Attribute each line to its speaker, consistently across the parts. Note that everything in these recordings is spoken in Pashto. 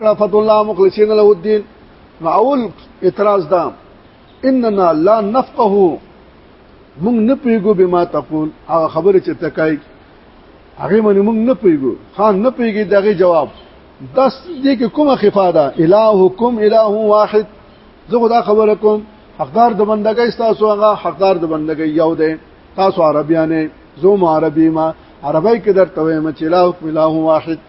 Speaker 1: کړه فضل الله مخلصین له الدين معول اعتراض دا اننا لا نفقه مونږ نه پیګو به ما تقول هغه خبره چې تکای هغه باندې مونږ نه پیګو خان نه پیګي دغه جواب داس دې کې کومه خفاده الہکم الہ واحد زه خدا خبره کوم حقدار د بندګۍ تاسو هغه حقدار د بندګۍ یو دی تاسو عربیانه زوم عربی ما عربی کې درته وایم چې الہ حکم الہ واحد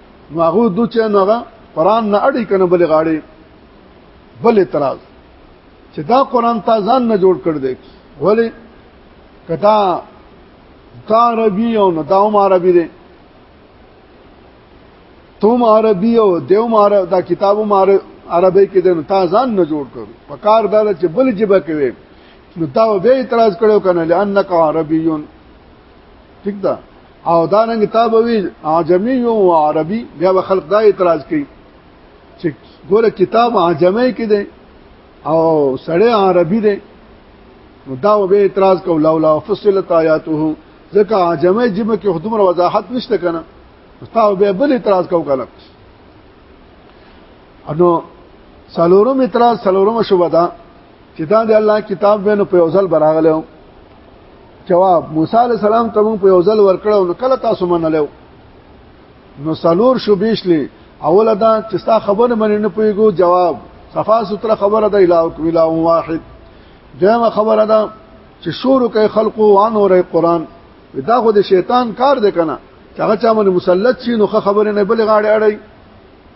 Speaker 1: نو هغه دوه چې نو هغه قران نه اړي کنه بل غاړي بل اعتراض چې دا قران تا ځان نه جوړ کړ دې ولی کدا دا عربي او نه دا هم عربي دي توم عربي او دیوم عرب دا کتابو مار عربي کې دنه تا ځان نه جوړ کړ په کار دار چې بل جبه کوي نو دا به اعتراض کړو کنه لانک عربيون ٹھیک ده او دا نن کتاب وی عجمی او عربي بیا به خلک دا اعتراض کوي چې ګوره کتاب عجمی کې دی او سړی عربي دی نو دا به اعتراض کو لولا فصلت آیاته ځکه عجمی جمع کې خدومره وضاحت نشته کنه تا به بل اعتراض کو کنه انو سالورم اعتراض سالورم شوبدا چې دا د الله کتاب وینو په یوزل براغلو جواب موسی علی السلام ته مونږ په یوزل ورکړو نو کله تاسو منلو نو سلور شو بیشلی اوله دا چې ستا خبره منې نه پويګو جواب صفا ستره خبره ده اله او اله واحد دغه خبره ده چې شور کوي خلقو وان اورې قران دا خو د شیطان کار دی کنه هغه چا باندې مسلط شي نو خبره نه بل غاړه اړي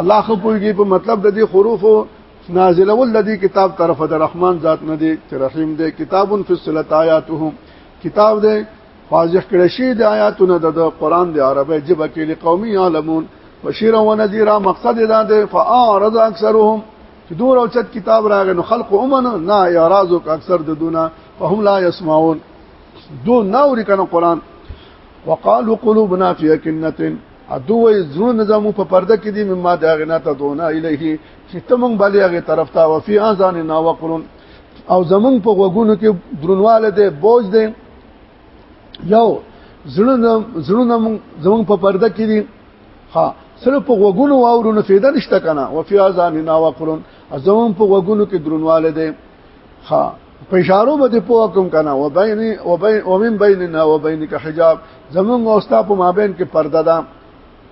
Speaker 1: الله خو پوهیږي په مطلب د دې حروف نازل ول د کتاب طرف د رحمان ذات نه دی چې رحیم دی کتاب فصلت آیاته کتاب دی واضح کړی شی د آیاتونه د قران د عربی جبه کې لقومي عالمون بشیر و نذیر مقصد دا دی فاعرض اکثرهم چې دور او چت کتاب راغی نو خلق اومن نه اعراض وک اکثر د دونه فهم لا يسمعون دو ناوري کنه قران وقالوا قلوبنا في اكنه ادوې زړه زمو په پرده کې دي مما دا غنا ته دونه الیه چې تمون باندې هغه طرف ته وفي اذان نا وقرن او زمون په وګونو کې درنواله ده بوج ده یو زړه زړه زمون په پرده کې دي ها سره په وګونو واورو نه فایده نشته کنه وفي اذان نا وقرن زمون په وګونو کې درنواله ده ها په اشارو به په حکم کنه و بین و بین و من بیننا و بینک حجاب زمون او ستا په مابین کې پرده ده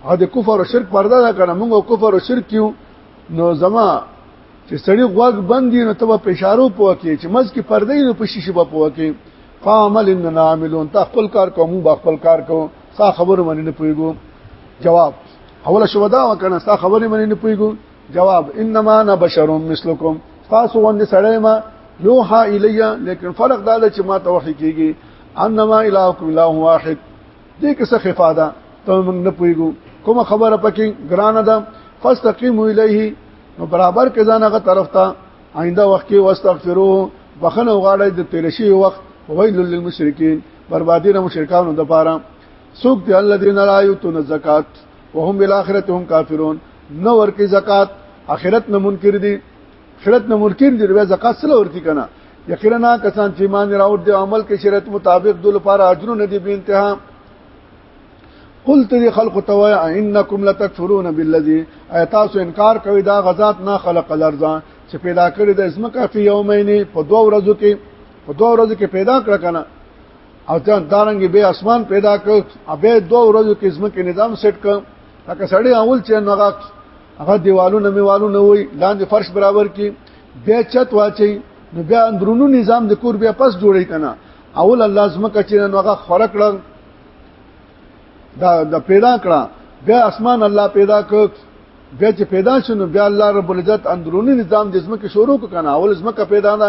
Speaker 1: او د کفر او شرک پرده ده کنه موږ کفر او شرک کیو نو زما چې سړی غوږ بندي نو ته په اشارو پوه کې چې مز کې پرده نو په شیشه به پوه کې فعمل اننا عاملون تا خپل کار کوم با خپل کار کوم سا خبر منی نه پویګو جواب اوله شودا وکنه سا خبر منی نه پویګو جواب انما انا بشر مثلکم تاسو غوندې سړی ما یوحا الیا لیکن فرق دا دی چې ما ته وحی کیږي انما الهکم اله واحد دې کې څه خفاده ته موږ نه پویګو کومه خبره پکې ګرانه ده فاستقیموا الیه نو برابر کې ځان هغه طرف ته آینده وخت کې واستغفروه بخنه وغاړی د تیرشي وخت ویل للمشرکین بربادی نه مشرکانو د پاره سوق دی الذین لا یتون زکات وهم بالاخره هم کافرون نو ورکی زکات اخرت نه منکر دي اخرت نه منکر دي بیا زکات سره ورکی کنه یقینا کسان چې ایمان راوړ دي عمل کې شریعت مطابق د لپاره اجر نه دي به انتها قلت دي خلق توي انکم لتکفرون بالذي ایتاسو انکار کوي دا غزاد نه خلق الارض چې پیدا کړی د اسمه کافي یومین په دوه ورځو کې په دوه ورځو کې پیدا کړ کنه او ته دارنګ به اسمان پیدا کړ ابه دوه ورځو کې زمکه نظام سیټ کړ لکه سړی اول چې نغا هغه دیوالونه میوالو نه وي لاندې فرش برابر کی بیا چت واچي نو بیا اندرونو نظام د کور بیا پس جوړی کنه اول الله زمکه چې نغا خورک لړ دا د پیدا کړه بیا اسمان الله پیدا کړ بیا چې پیدا شونه بیا الله رب العزت اندرونی نظام د زمکه شروع کړه اول زمکه پیدا نه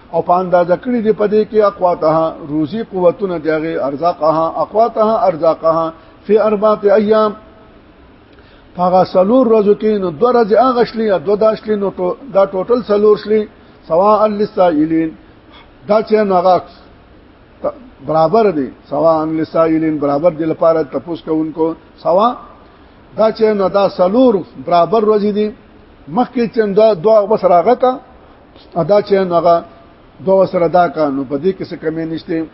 Speaker 1: او په اندازه کړی دی په دې کې اقواتها روزي قوتونه دغه ارزاقها اقواتها ارزاقها فی اربعه ایام هغه سلور ورځو کې نو دوه ورځې هغه شلې یا دوه داشلې نو دا ټوټل سلور شلې سواء للسائلین دا چې هغه برابر دي سواء للسائلین برابر دي لپاره تپوس کوونکو سواء دا چې نو دا سلور برابر ورځې دي مخکې چې دا دوه بس راغته ادا چې هغه دوه سره دا کانو په دې کې څه کمی نشته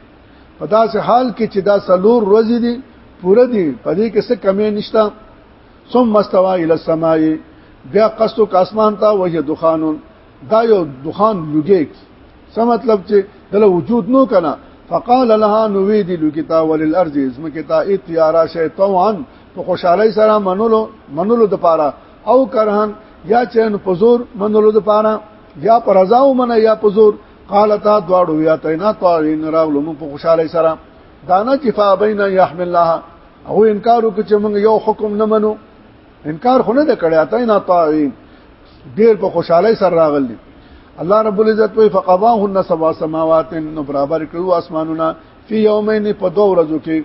Speaker 1: په داسې حال کې چې دا سلور ورځې دي پوره دي په دې کې څه کمی نشته ثم استوى الى السماء بیا قصد ک اسمان ته وجه دخان دا یو دخان لګي څه مطلب چې دله وجود نو کنه فقال لها نوید لکتا وللارض زمکتا اتیارا شیطان په خوشحالي سره منولو منولو د پاره او کرهن یا چین پزور منلو د پاره یا پر رضا او من یا پزور قالتا دواړو یا تینا طارین راغلو موږ په خوشاله سره دانا چې فابینا یحمل الله او انکار وکړ چې موږ یو حکم نه منو انکار خو نه د کړی اته نه طاعین ډیر په خوشحالي سره راغلی الله رب العزت وی فقضاهن سبع سماوات نو برابر کړو اسمانونه فی یومین په دوه ورځو کې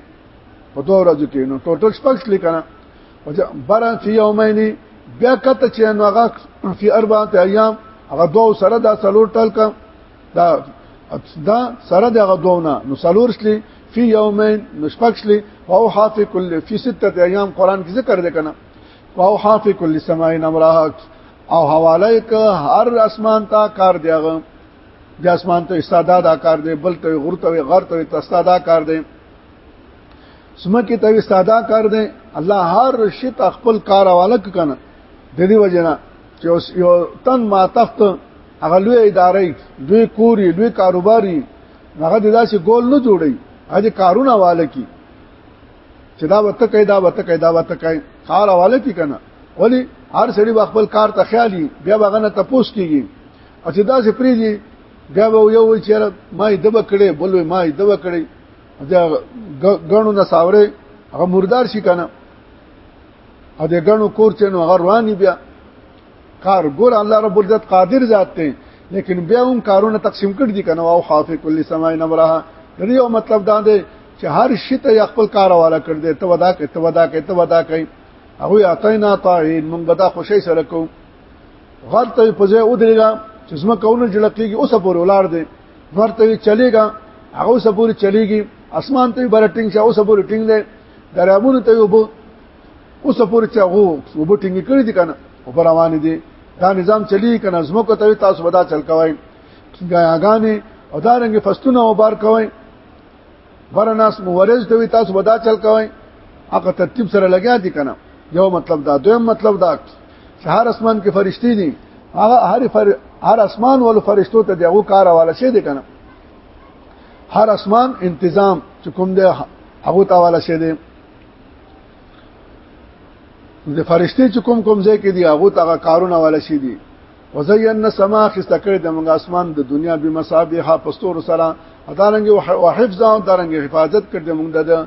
Speaker 1: په دوه ورځو کې نو ټوټل شپږ لیکنه برا فی یومین بیا کته چې نو هغه فی اربعه ایام هغه دوه سره دا سلور ټل کا دا دا سره دا غدونه نو سلور شلی فی یومین نو شپږ شلی او حافظ کل فی سته ایام قران کې ذکر ده کنه او حافظ کل سماء امرها او حواله ک هر اسمان تا کار دیغه د اسمان ته استعداد کار دی بل ته غرته غرته ته استعداد کار دی سمکه ته استادا کار دی الله هر شي ته خپل کار حواله کنه د دې وجنه چې اوس یو تن ما تخت هغه لوی ادارې لوی کوري لوی کاروباري هغه داسې ګول نه جوړي هغه کارونه حواله کی چې دا وته کوي دا وته کوي دا وته کوي کار حواله کی کنه ولی هر سړي خپل کار ته خیالي بیا وغنه تپوس کیږي او چې دا سې پریږي بیا به یو وی چیرې ما یې دبه کړې بل ما یې دبه کړې دا غنو نه ساوره هغه مردار شي کنه ا دې غنو کور چې نو هغه رواني بیا کار ګور الله رب العزت قادر ذات دی لیکن بیا هم کارونه تقسیم کړ دي کنه او خاف کل سماع نمرها دې یو مطلب دا دی چې هر شي ته خپل کار والا کړ دې ته ودا کوي ته ودا کوي ته ودا کوي هغه اتینا طاعین موږ به دا خوشی سره کو غلطه په ځای ودرېګا چې زما کونه جلقېږي اوسه پر ولار دی ورته وی چلیګا هغه سپوري چلیږي اسمان ته برټینګ شاو سپوري ټینګ دی درامونو ته وبو او سپوري چاغو وبو ټینګ کړی دي کنه او روان دي دا نظام چلی کنه زموږ ته تاسو ودا چل کوي غاګانې او دارنګ فستونه او بار کوي برناس مورز دوی تاسو ودا چل کوي هغه ترتیب سره لګیا دي کنه یو مطلب دا دویم مطلب دا چې هر اسمان کې فرشتي دي هغه هر فر... هر اسمان ول فرشتو ته دغه کار حواله شي دي کنه هر اسمان انتظام چې کوم دی هغه ته حواله شي دي د فرشتي چې کوم کوم ځای کې دي هغه ته کارونه حواله شي دي وزینا سما خسته کړی د موږ اسمان د دنیا به مصابيح پستور سره ادارنګ او حفظ او دارنګ حفاظت کړی موږ د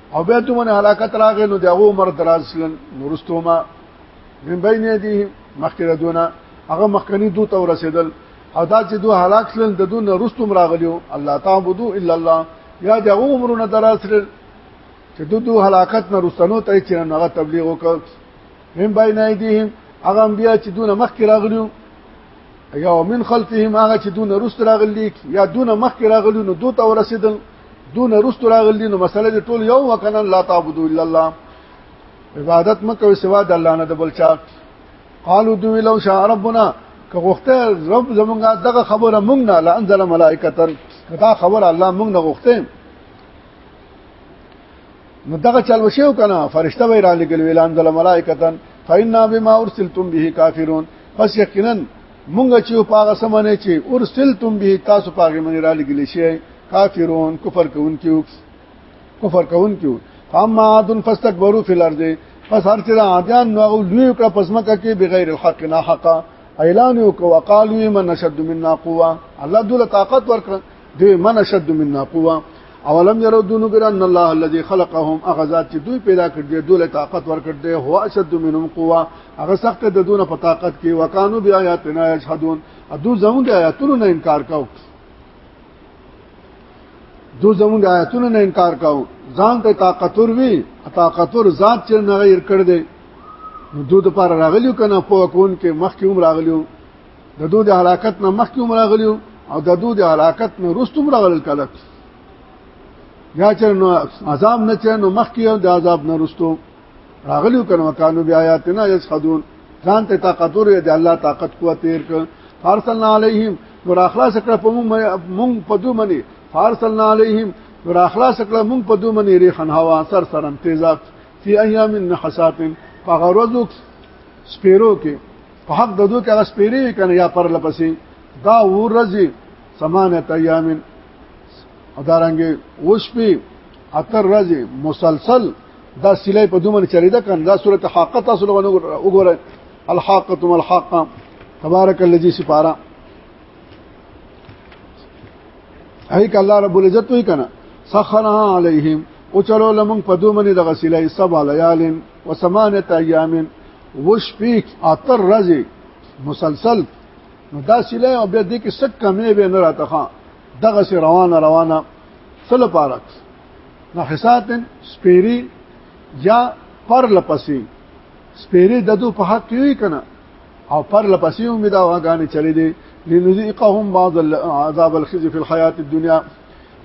Speaker 1: او به ته باندې هلاکت راغې نو دغه عمر درازلن نورستوما من بین دي مخکره دونه هغه مخکنی دوه تو رسیدل او دا چې دوه هلاک شلن د دوه نورستوم راغلیو الله تعبدو الا الله یا دغه عمرونه درازلن چې دوه دوه هلاکت نه رسنو ته چې هغه تبلیغ وکړ من بین ایدیهم هغه بیا چې دونه مخکې راغلیو یا ومن خلفهم هغه چې دون رست راغلی یا دون مخک راغلی نو دوت ورسېدل دون رست راغلی نو مسله دې ټول یو وکنن لا تعبدو الا الله عبادت مکو سوا د الله نه د بل چا قالو دو لو شاء ربنا که غوښته رب زمونږه دغه خبره مونږ نه لانزل ملائکتن دا خبر الله مونږ نه غوښته نو دغه چل وشو کنه فرشته وی را لګل ویلان د ملائکتن فإنا بما ارسلتم به کافرون پس یقینا مونږ چې په هغه سمونه چې ارسلتم به تاسو په هغه منی را لګل شي کافرون کفر کوونکیو کفر کوونکیو فاما عاد فاستكبروا في الارض پس هر چې عادیان نو هغه لوی کړه پسمکه کې بغیر الحق نه حقا اعلان وکړه وقالو من نشد منا قوه الله دوله طاقت ورکړه دوی من شد منا قوه اولم يروا دونو ګر ان الله الذي خلقهم اغذات چې دوی پیدا کړ دي دوی له طاقت ورکړ دي هو اشد منهم قوه هغه سخت د دونه په طاقت کې وکانو بیا آیاتنا یشهدون ادو زمون د آیاتونو نه انکار کاو دو زمون د آیاتونو نه انکار کاو ځان ته طاقتور وی طاقتور ذات چې نه غیر کړ دي نو دوی د پاره راغلیو کنه په کون کې مخکې هم راغلیو د دوی د حرکت نه مخکې هم راغلی او د دوی د حرکت نه وروسته هم راغلی کله یا چې نو عذاب نه چې نو مخکې او د عذاب نه وروسته راغلی کنه مکانو بیا آیاتنا یسخدون ځان ته طاقت ورې د الله طاقت قوت تیر ک فارسلنا علیهم نور اخلاص کړه په مونږ په دوی باندې فارسلنا علیهم نور اخلاص کړه مونږ په دوی باندې ریحن هوا سر سرم تیزات فی ایام حساتن فغرزک سپیرو کې په حق د دوی کې هغه سپیری کنه یا پر لپسې دا ورځي سمانه تیامن ادارنګ اوس په اتر ورځي مسلسل دا سلې په دومره چریدا کنه دا صورت حقیقت تاسو لغونه وګوره الحاقه الحاقه تبارک الذی سپارا هیک الله رب العزت وی کنه سخرها علیهم او چلو لمن په دومره د غسیلې سبا لیالین وسمانه ایام وشپیک اتر رزي مسلسل نو دا سله او بیا دې کې سک کمې به نه راته خان دغه سي روانه روانه سل پارک نو حساتن سپيري یا پر لپسي سپيري ددو په حق یوي کنه او پر لپسي هم دا واغانې چلې دي لنذيقهم بعض العذاب الخزي في الحياه الدنيا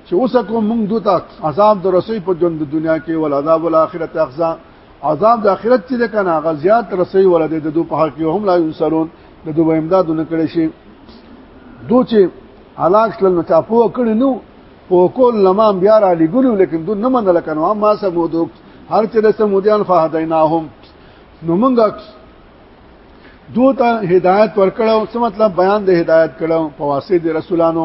Speaker 1: چې اوس کوم موږ دوته عذاب د رسوي په ژوند د دنیا کې ول عذاب الاخرت اخزا عذاب د اخرت چې کنه هغه زیات رسوي ول د دوه په حق هم لا انصرون د دوه امدادونه کړي شي دوی چې علاق شل نو چا پوه کړی نو پوه کول لما بیا را لګلو لیکن دو نه منل کنو ما سمودو هر چې د سمودیان فهدیناهم نو مونږه دوی ته هدایت ورکړو څه مطلب بیان د هدایت کړو په واسطه د رسولانو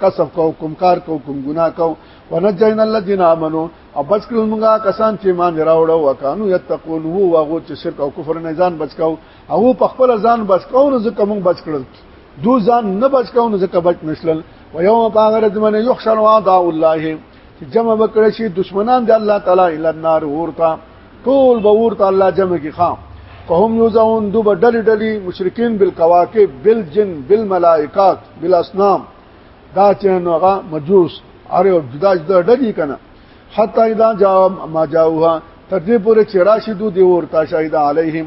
Speaker 1: کسب کو کوم کار کو کوم ګناه کو ونجینا الذين امنوا او بچ کړو موږ کسان چې ایمان راوړو او کانو یتقون هو واغو چې شرک او کفر نه ځان بچ کو او په خپل ځان بچ کو نو ځکه موږ بچ کړل دو ځان نه بچ کو نو ځکه بچ نشلل و یوم باغرت من یحشر اعداء الله چې جمع وکړي شي دشمنان د الله تعالی الا النار ورتا ټول به ورته الله جمع کی خام فهم یوزعون دو بدل ډلی مشرکین بالکواکب بالجن بالملائکات بالاصنام دا چې نوغه مجوس اره جدا جدا ډلی کنه حتا اذا جاء ما جاءوها تر دې پورې چې راشدو دی ورته شاهد علیهم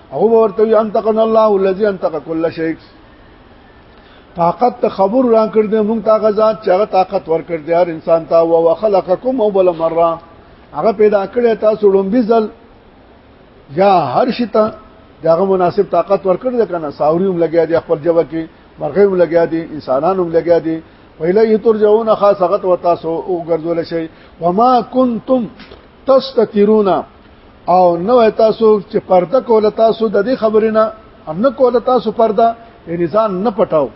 Speaker 1: هغه ورته وی انتقن الله الذي انتق كل شيء طاقت خبر را کړ دې مونږ تا غزاد چې هغه طاقت ور کړ دې هر انسان ته او خلقکم اول مره هغه پیدا کړی تاسو لومبي ځل یا هر شي ته داغه مناسب طاقت ور کړ دې کنه ساوري هم لګیا دي خپل جواب کې مرغې هم لګیا دي انسانان هم لګیا دي ویلی ترجعون خاصغت و تاسو او ګرځول شي وما کنتم تستترون او نو تاسو چې پرده کوله تاسو د دې خبرې نه ان نه کوله تاسو پرده یعنی ځان نه پټاو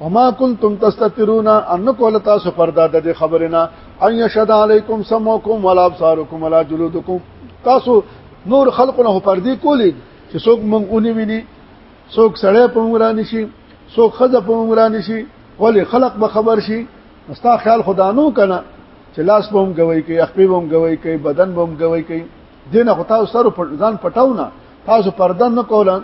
Speaker 1: وما كنتم تستترون ان نه کوله تاسو پرده د دې خبرې نه ان يشهد عليكم سمعكم ولا ابصاركم ولا جلودكم تاسو نور خلقونه پردي کولې چې څوک مونږ اونې ویني څوک سړی په مونږ راني شي څوک خزه په مونږ راني شي ولې خلق به خبر شي مستا خیال خدا نو کنه چې لاس بوم کوي کوي خپې بوم کوي کوي بدن بوم کوي کوي دینه خو تاسو سره ځان پټاو نه تاسو پردن نه کوله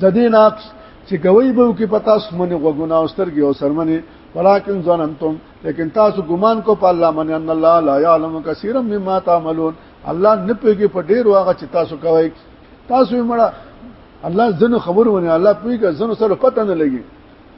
Speaker 1: د دې نقص چې کوي به کې پتا سمنه غوګونه او سترګي او سرمنه ولكن ظننتم لیکن تاسو ګمان کو په الله باندې ان الله لا يعلم كثيرا مما تعملون الله نه پوهیږي په ډیر واغه چې تاسو کوي تاسو یې مړه الله زنه خبرونه الله پوهیږي زنه سره پته نه لګي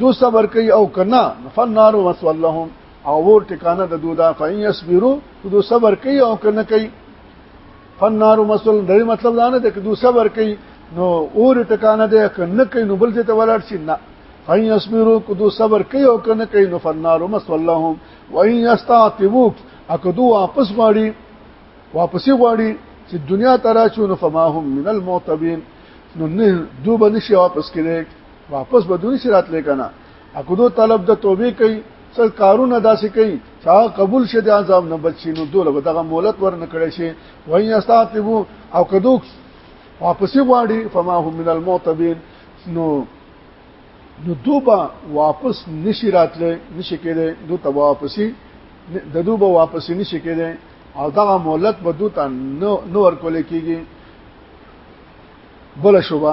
Speaker 1: دو صبر کوي او کنا فنار وسولهم او ور ټکانه د دودا فین یصبرو دو صبر کوي او کنا کوي فنار مسول د مطلب دا نه ده چې دو صبر کوي نو اور ټکانه ده کنا کوي نو بل څه ته ولاړ شي نه فین یصبرو کو دو صبر کوي او کنا کوي نو فنار مسولهم وین یستعتبوک اکدو واپس غواړي واپس غواړي چې دنیا ترا چون فما هم من المعتبین نو نه دوه نشي واپس کړي واپس بدونی سرات لیکنه اکدو طلب د توبې کوي څل کارونه داسې کوي چې هغه قبول شي د عذاب نه بچي نو دوله به دغه مولت ورنه کړی شي وای استاتبو او کدو واپس غواړي فما هم من المعتبين نو نو دوبا واپس نشي راتله نشي کېده دو ته واپسي د دوبا واپسي نشي کېده او دغه مولت به دوته نو نور کول کېږي بل شوبه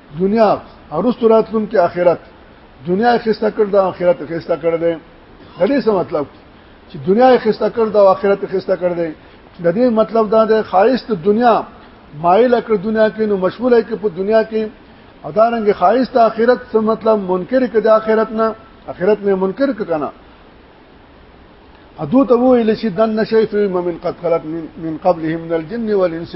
Speaker 1: دنیا ارستو راتلون کې آخرت دنیا خسته کړ دا آخرت خسته کړ دې د دې څه مطلب چې دنیا خسته کړ دا آخرت خسته کړ دې د دې مطلب دا دی خایست دنیا مایل کړ دنیا کې نو مشغوله کې په دنیا کې ادارنګ خایست آخرت څه مطلب منکر کړي آخرت نه آخرت نه منکر کنا ادو ته ویل شي دن نشي فی من قد خلق من قبلهم من الجن والانس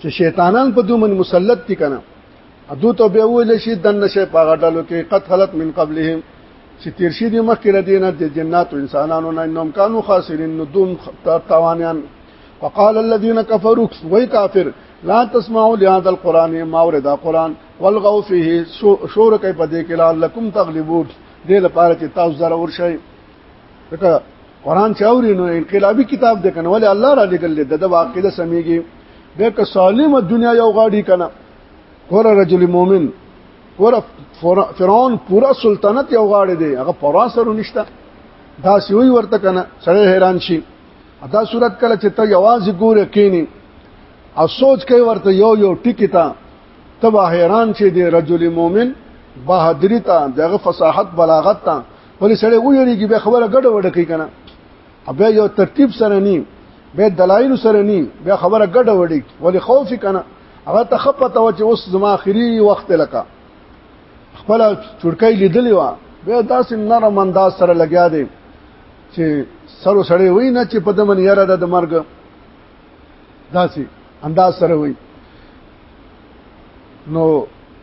Speaker 1: چې شیطانان په دومن مسلط دي کنه ادو ته به ویل شي د نشه په غټلو کې قد خلت من قبلهم چې تیر شي دي مخکې ردینه د جنات او انسانانو نه انهم كانوا خاسرین نو دوم تاوانیان وقال الذين كفروا وای کافر لا تسمعوا لهذا القران ما وردا قران والغوا فيه شور کوي په دې کې لعلكم تغلبون دې لپاره چې تاسو ضرور شئ قران چاوري نو انقلابي کتاب د کنه ولې الله را لګل د د واقعده سميږي د ک سالمه دنیا یو غاډي کنه ګور رجل مؤمن ګور فرعون پورا سلطنت یو غاډي دی هغه پورا سره نشته دا سوی ورته کنه سره حیران شي دا صورت کله چې ته یوازې ګور کینی او سوچ کوي ورته یو یو ټکی ته تبا حیران شي دی رجل مؤمن بهادری ته دغه فصاحت بلاغت ته ولې سړی ویریږي به خبره ګډه وډه کوي کنه بیا یو ترتیب سره نیم به دلایل سره نیم بیا خبره ګډه وډه ولې خوف کنه هغه ته خپته و چې اوس زما اخري وخت لکه خپل چړکای لیدلی و به داسې نرم انداز سره لګیا دی چې سر سړی وای نه چې په دمن یاره د مرګ داسې انداز سره وای نو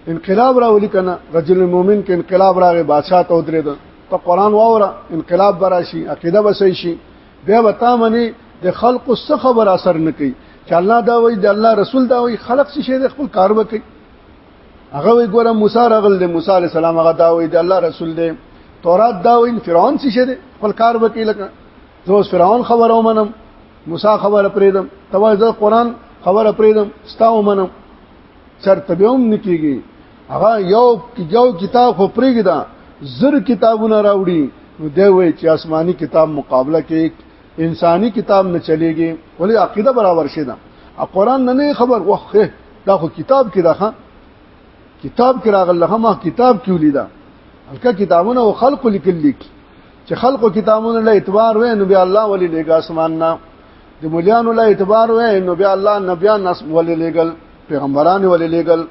Speaker 1: انقلاب راولي کنه رجل المؤمن کې انقلاب راغی بادشاہ ته ودرېد ته قران واوره انقلاب براشي عقیده بسې شي بیا وتا منی د خلق څه خبر اثر نه کوي چې الله دا وایي د الله رسول دا وایي خلق څه شي د خپل کار وکړي هغه وی ګوره موسی راغل د موسی علی السلام هغه دا وی د الله رسول دی تورات دا وی فرعون څه شه دی خپل کار وکیل کړه زه فرعون خبرو منم موسی خبره پریدم توا زه قران خبره پریدم ستا ومنم چرته به هم نکیږي هغه یو یو کتاب خو پریږدا زر کتابونه راوړي نو دی وای چې آسماني کتاب مقابله کې انساني کتاب نه چلےږي ولې عقیده برابر شي دا قرآن نه نه خبر وخه دا خو کتاب کې ده کتاب کې راغله ما کتاب کې ولیدا هلکه کتابونه او خلق لیکل لیک چې خلقو کتابونو له اعتبار وې نو بیا الله ولي لګا اسمان نه د مليانو له اعتبار وې نو بیا الله نبيان نس ولي لګل پیغمبران ولي لګل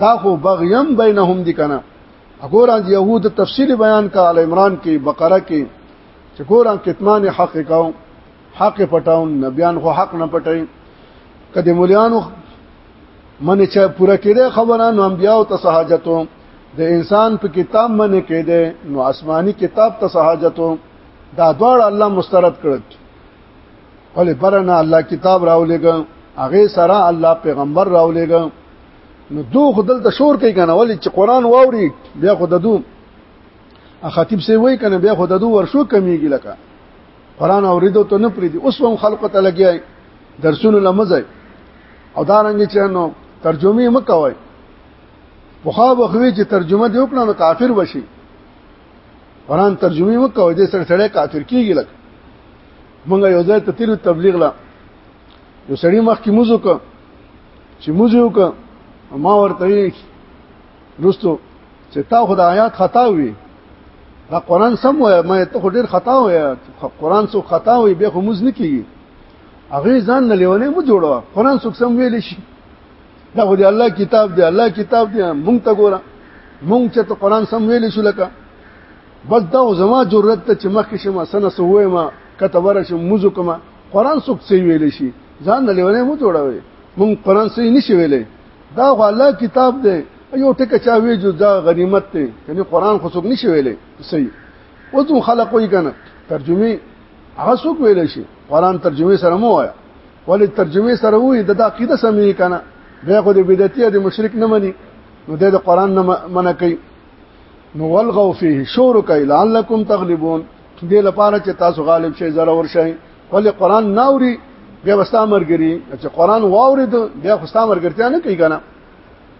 Speaker 1: دا خو بغیم بینهم دي کنه وګورئ يهود تفصيلي بیان کا ال عمران کې بقره کې چې ګورئ کتمان حق کاو حق پټاون نبيان خو حق نه پټي کدی مليانو منه چې پوره کړي خبره نو انبیا او تسهاجتو د انسان په کتاب منه کړي نو آسماني کتاب تسهاجتو دا دوړ الله مسترد کړ ولې برنا الله کتاب راولېګ هغه سره الله پیغمبر راولېګ نو دو خدل ته شور کوي کنه ولې چې قران واوري بیا خو ددو خطیب سی وای کنه بیا خو ددو ورشو کمیږي لکه قران اوریدو ته نه پریدي اوس هم خلق ته لګي درسونه لمزای او دا رنګ چې نو ترجمه مکوي پوخا بخوي چې ترجمه دی وکړه نو کافر وشي قرآن ترجمه وکوي دې سره سره کافر کیږي لکه مونږ یو ځای ته تیر تبلیغ لا یو سړی مخ کې موزو ک چې موزو ک ما ورته یې رستو چې تا خدای آیات خطا وي دا قرآن سم وای مې ته ډیر خطا وای قرآن سو خطا وي به خو موز نه کیږي هغه ځان نه لیونه مو جوړو قران څوک سم ویل شي دا خو دی الله کتاب دی الله کتاب دی مونږ ته ګوره مونږ چې ته قران سم ویل شو لکه بس دا زما جرأت ته چې مخکې شمه سنه سوې ما کته ورشه موزو کما قران څوک سی ویل شي ځان نه لیونه مو جوړوي مونږ قران سی نشي ویلې دا خو الله کتاب دی یو ټکه چا وی جو دا غنیمت دی یعنی قران خو څوک نشي ویلې صحیح وځو خلق وی کنه ترجمه هغه څوک ویل شي قران ترجمه سره مو وایا ولې ترجمه سره وې د عقیده سمې کنه بیا خو د بدعتي او د مشرک نه مني نو د قران نه منع کوي نو ولغوا فيه شور کوي لعلکم تغلبون دې لپاره چې تاسو غالب شئ زره ور شئ ولې قران ناوري بیا وستا مرګري چې قران واوري بیا وستا مرګرتیا نه کوي کنه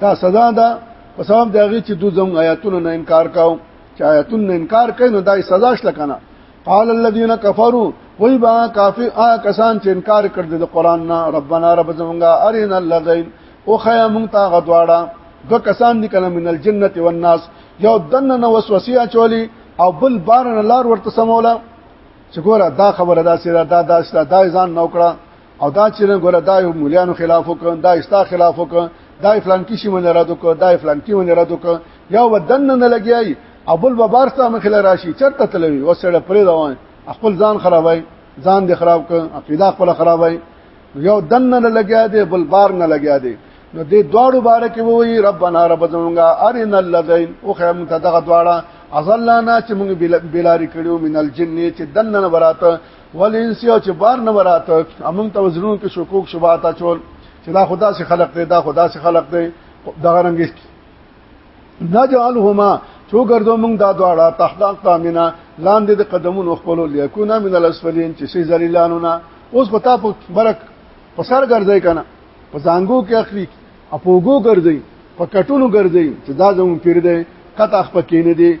Speaker 1: دا سزا ده په سبب دا غي چې دوی زم آیاتونو نه انکار کاو چې آیاتونو نه انکار کین نو دای سزا شل کنه قال الذين كفروا وای با کافر آ کسان چې انکار کړ د قران نه ربنا رب زمونږه ارنا الذين او خیا مونږ تا غدواړه دو کسان دي کله من الجنه والناس یو دنه نو وسوسه چولی او بل بار نه لار ورته سموله چې ګوره دا خبره دا سره دا دا دا ځان نو کړه او دا چې نه ګوره دا یو مولیانو خلاف وکړ دا استا خلاف وکړ دا فلان کې شي منه رد وکړ دا فلان کې منه رد وکړ یا ودن نه لګیای ابل ببار سره مخله راشي چرته تلوي وسړه پرې روان خپل ځان خرابای ځان دې خراب کړ عقیده خپل خرابای یو دن نه لګیا دی بل بار نه لګیا دی نو دې دواړو باره کې وایي ربانا رب زمونږه ارن الذین او خیم تدغ دواړه ازلانا چې موږ بلاری کړیو من الجن چې دنن براته والانس او چې بار نه وراته امون ته وزرونو کې شکوک شباتا چول چې دا خدا سي خلق دی دا خدا سي خلق دی دا رنګ نجعلهما چو ګرځو موږ دا دواړه تحت اقدامنا لاندې د قدمونو خپل لیکونه من الاسفلین چې سي ذلیلانونه اوس پتا په برک پسر ګرځي کنه په زنګو کې اخلي اپوګو ګرځي په کټونو ګرځي چې دا زمون پیر دی قطع پکې نه دی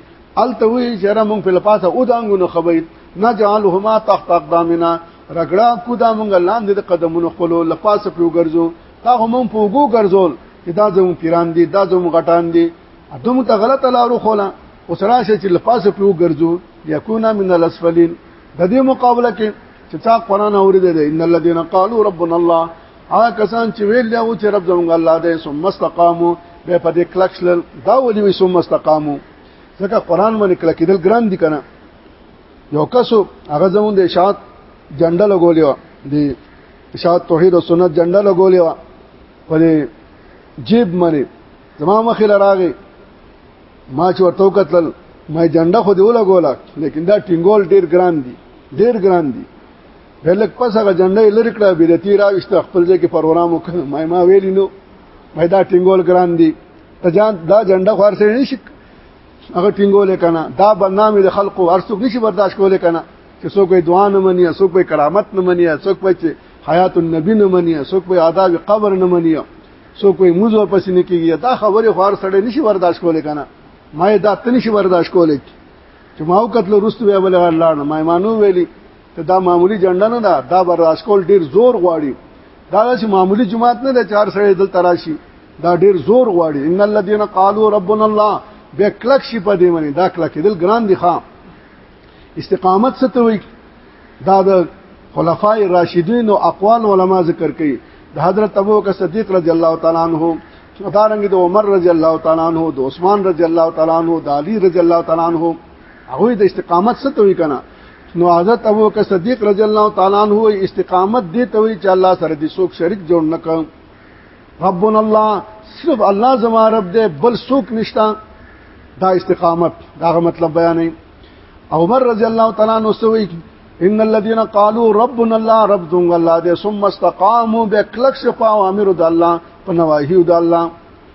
Speaker 1: الته وی چې را مونږ په لپاسه او دانګونو خبي نه جعلهما تحت اقدامنا رګړه کو دا مونږ لاندې د قدمونو خپل لپاسه پیو ګرځو تا هم په وګو ګرځول چې دا زمون پیران دي دا زمون غټان دي ادم ته غلطه لارو خوله اوس راشه چې لپاسه پیو ګرځو یکونا من الاسفلین د دې مقابله کې چې تا قران اوریدل ان الذين قالوا ربنا الله هغه کسان چې ویل دی او چې رب زمونږ الله دی ثم استقامو به په دې کلک شل دا ولي وي ثم استقامو ځکه قران باندې کلک کېدل ګران دي کنه یو کسو هغه زمونږ د اشاعت جنډه لګولې و د اشاعت توحید او سنت جنډه لګولې و په دې جیب باندې زما مخې لراغې ما چې ورته وکتل ما جنډه خو دی ولګوله لیکن دا ټینګول ډیر ګران دي ډیر ګران دي هلک پس هغه جنډه لری کړه بدعتي راوښته خپل ځای کې پروګرام وکړ ما ما ویلی نو پیدا ټینګول ګران دي ته جان دا جنډه خور سره نشي هغه ټینګول کنه دا برنامه د خلقو ارڅوک نشي برداشت کول کنه چې څوک یې دوه نه مني څوک یې کرامت نه مني څوک یې حیات النبی نه مني څوک یې آداب قبر نه مني څوک یې موږ ورپسې نه کیږي دا خبره خور سره نشي برداشت کول کنه ما دا تنشي برداشت کول چې ما وکړل رستو ویل الله نه ما مانو ویلي ته دا معمولی جنډه نه ده دا بر اسکول ډیر زور غواړي دا چې معمولی جماعت نه ده چار سره دل تراشي دا ډیر زور غواړي ان الذين قالوا ربنا الله به کلک شي په دې باندې دا کلک دل ګران دي خام استقامت څه ته وي دا د خلفای راشدین او اقوال علما ذکر کوي د حضرت ابوبکر صدیق رضی الله تعالی عنہ دارنګ د عمر رضی الله تعالی عنہ د عثمان رضی الله تعالی عنہ د علی رضی الله تعالی عنہ هغه د استقامت څه توي کنه نو حضرت ابو بکر صدیق رضی الله تعالی عنہ استقامت دې توي چې الله سره دې څوک شریک جوړ نه کړ ربنا الله صرف الله زما رب دې بل څوک نشتا دا استقامت دا مطلب بیان نه عمر رضی الله تعالی عنہ سوي ان الذين قالوا ربنا الله رب دون الله دې ثم استقاموا بكلک شفا اوامر د الله په نواهی د الله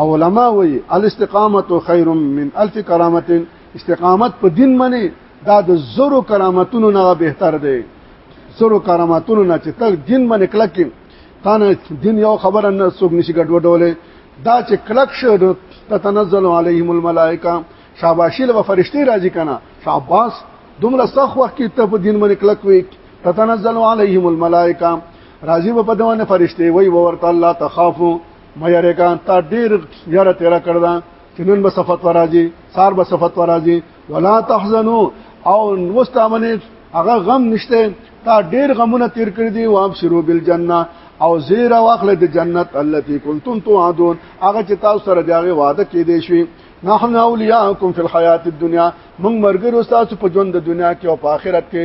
Speaker 1: او علما وی الاستقامت خیر من الف کرامت استقامت په دین منی دا د زرو کرامتونو نه بهتر دی زرو کرامتونو نه چې تک دین باندې کلک تانه دین یو خبره نه څوک نشي ګډوډولې دا چې کلک شو تتنزل علیهم الملائکه شاباشی له فرشتي راځي کنه شاباس دومره سخت وخت کې ته په دین باندې کلک وي تتنزل علیهم الملائکه راضی په پدوانه فرشته وی ورته الله تخافو مې یاره کان تا ډیر یاره تیرا کړدا چې نن به صفت ورازي سار به صفت ورازي ولا تحزنوا او واستامنه هغه غم نشته تا ډیر غمونه تیر کړی دي وام شروع بالجنه او زیر واخله د جنت التي كنتم توعدون هغه چې تاسو سره دغه وعده کې دي شوی نحن اولیاءکم فی الحیات الدنیا موږ مرګ رستا په ژوند د دنیا کې او په آخرت کې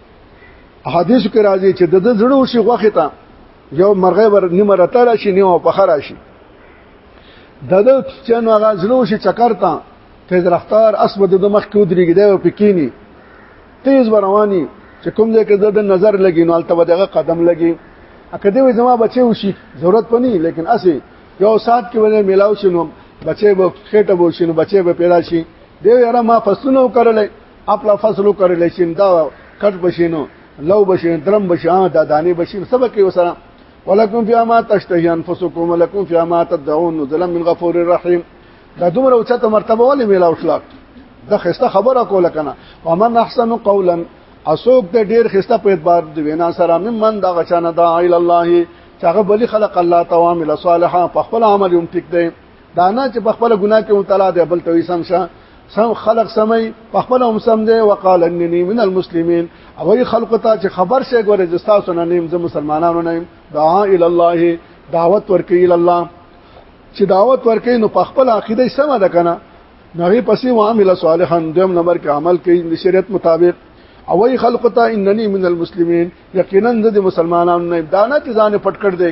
Speaker 1: حدیث کې راځي چې د د زړه وشي غوخه ته یو مرغه ور نیمه راته راشي نیمه په خره شي د د چن هغه زړه وشي چکر ته تیز رفتار اسب د مخ کې ودرېږي دا پکینی تیز رواني چې کوم ځای کې د نظر لګي نو البته دغه قدم لګي اکه دې زما بچي وشي ضرورت پني لیکن اسه یو سات کې ولې ملاو شنو بچي به خېټه بو شنو بچي به پیدا شي دی یاره ما فصلونه وکړلې خپل فصلو کړل شین دا کټ بشینو لو بشین درم بشان دا دانه بشین سبق یو سره ولکم فی ما تشتهی انفسکم ولکم فی ما تدعون نزلا من غفور الرحیم دا دومره اوچته مرتبه ولې ملاو شلک دا خسته خبره کوله کنه ومن احسن قولا اسوک ته ډیر خسته په اعتبار دی وینا سره ممن دا غچانه دا اله الله چاغه بلی خلق الله تعالی صالحا په خپل عمل هم ټیک دی دا نه چې په خپل ګناه کې مبتلا دی بل توي سم شه سم خلق سمي په خپل هم سم دی وقال انني من المسلمين او ای خلق ته چې خبر شي ګوره چې تاسو نه نیم زه مسلمانانو نه دعا ال الله دعوت ورکي ال الله چې دعوت ورکي نو په خپل عقیده سم ده کنه نغی پسې وعمل صالحا دیم نمبر کې عمل کوي د شریعت مطابق او ای خلق ته انني من المسلمين یقینا د مسلمانانو نه دانه چې ځان پټ کړ دې